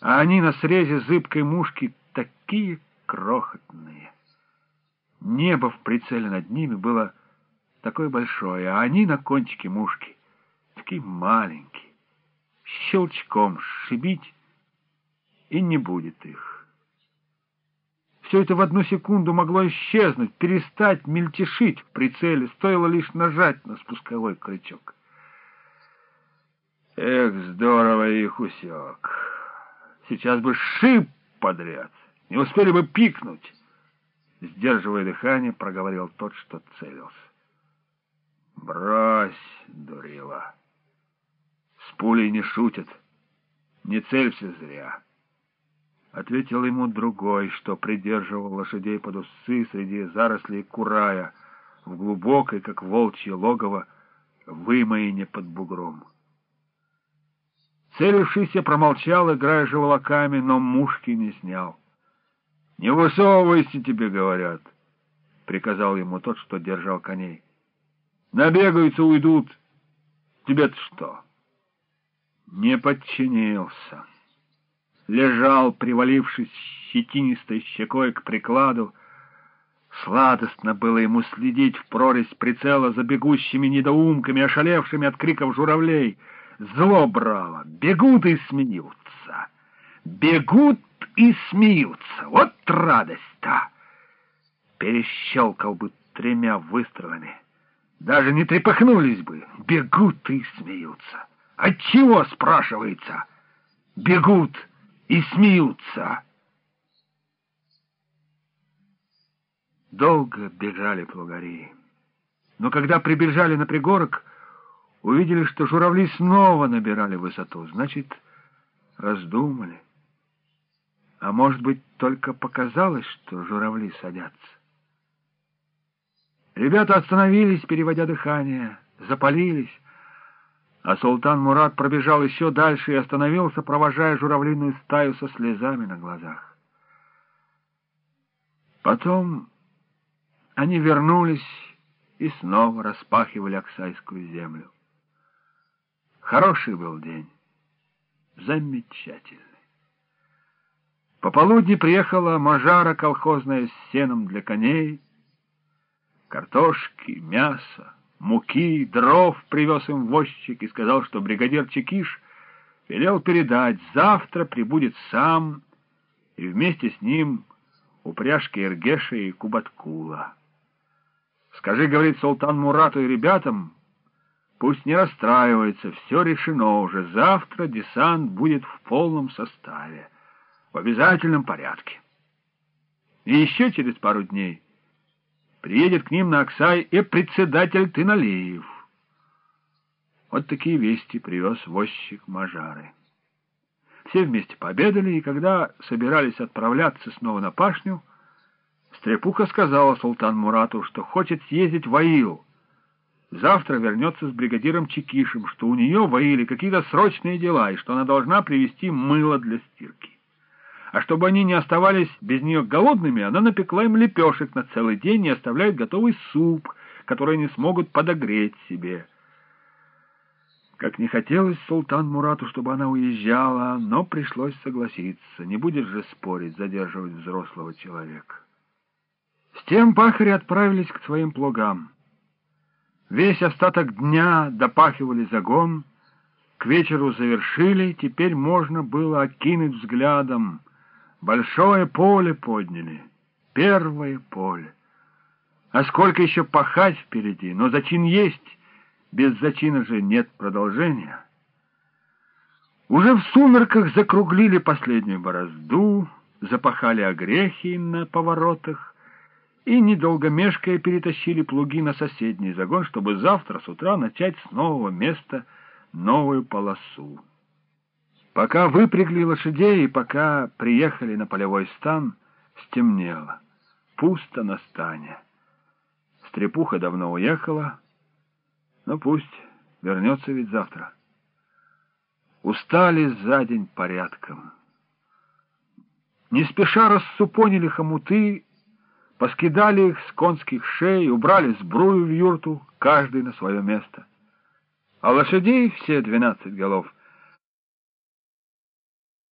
а они на срезе зыбкой мушки такие крохотные. Небо в прицеле над ними было такое большое, а они на кончике мушки такие маленькие. Щелчком сшибить, и не будет их. Все это в одну секунду могло исчезнуть, перестать мельтешить в прицеле, стоило лишь нажать на спусковой крючок. Эх, здорово их усек. Сейчас бы шип подряд, не успели бы пикнуть. Сдерживая дыхание, проговорил тот, что целился. Брось, дурила. С пулей не шутят. Не целься зря. Ответил ему другой, что придерживал лошадей под усы среди зарослей курая в глубокой, как волчье логово, вымоине под бугром. Целившийся промолчал, играя желваками, но мушки не снял. — Не высовывайся, тебе говорят, — приказал ему тот, что держал коней. — Набегаются, уйдут. Тебе-то что? Не подчинился. Лежал, привалившись щетинистой щекой к прикладу. Сладостно было ему следить в прорезь прицела за бегущими недоумками, ошалевшими от криков журавлей — Зло брало. Бегут и смеются. Бегут и смеются. Вот радость-то! Перещелкал бы тремя выстрелами. Даже не трепыхнулись бы. Бегут и смеются. Отчего, спрашивается? Бегут и смеются. Долго бежали плугари. Но когда прибежали на пригорок, увидели, что журавли снова набирали высоту. Значит, раздумали. А может быть, только показалось, что журавли садятся. Ребята остановились, переводя дыхание, запалились, а султан Мурат пробежал еще дальше и остановился, провожая журавлиную стаю со слезами на глазах. Потом они вернулись и снова распахивали Оксайскую землю. Хороший был день. Замечательный. Пополудни приехала мажара колхозная с сеном для коней. Картошки, мясо, муки, дров привез им возчик и сказал, что бригадир Чекиш велел передать, завтра прибудет сам, и вместе с ним упряжки Иргеша и Кубаткула. Скажи, говорит султан Мурату и ребятам, Пусть не расстраивается, все решено уже. Завтра десант будет в полном составе, в обязательном порядке. И еще через пару дней приедет к ним на Оксай и председатель Тыналеев. Вот такие вести привез возчик Мажары. Все вместе пообедали, и когда собирались отправляться снова на пашню, Стрепуха сказала султан Мурату, что хочет съездить в Аил, Завтра вернется с бригадиром Чекишем, что у нее воили какие-то срочные дела, и что она должна привезти мыло для стирки. А чтобы они не оставались без нее голодными, она напекла им лепешек на целый день и оставляет готовый суп, который они смогут подогреть себе. Как не хотелось султан Мурату, чтобы она уезжала, но пришлось согласиться. Не будешь же спорить, задерживать взрослого человека. С тем пахари отправились к своим плугам. Весь остаток дня допахивали загон, к вечеру завершили, теперь можно было окинуть взглядом. Большое поле подняли, первое поле. А сколько еще пахать впереди, но зачин есть, без зачина же нет продолжения. Уже в сумерках закруглили последнюю борозду, запахали огрехи на поворотах, и, недолго мешкая, перетащили плуги на соседний загон, чтобы завтра с утра начать с нового места новую полосу. Пока выпрягли лошадей и пока приехали на полевой стан, стемнело. Пусто на стане. Стрепуха давно уехала, но пусть вернется ведь завтра. Устали за день порядком. Не спеша рассупонили хомуты Поскидали их с конских шеи, убрали сбрую в юрту, каждый на свое место. А лошадей все двенадцать голов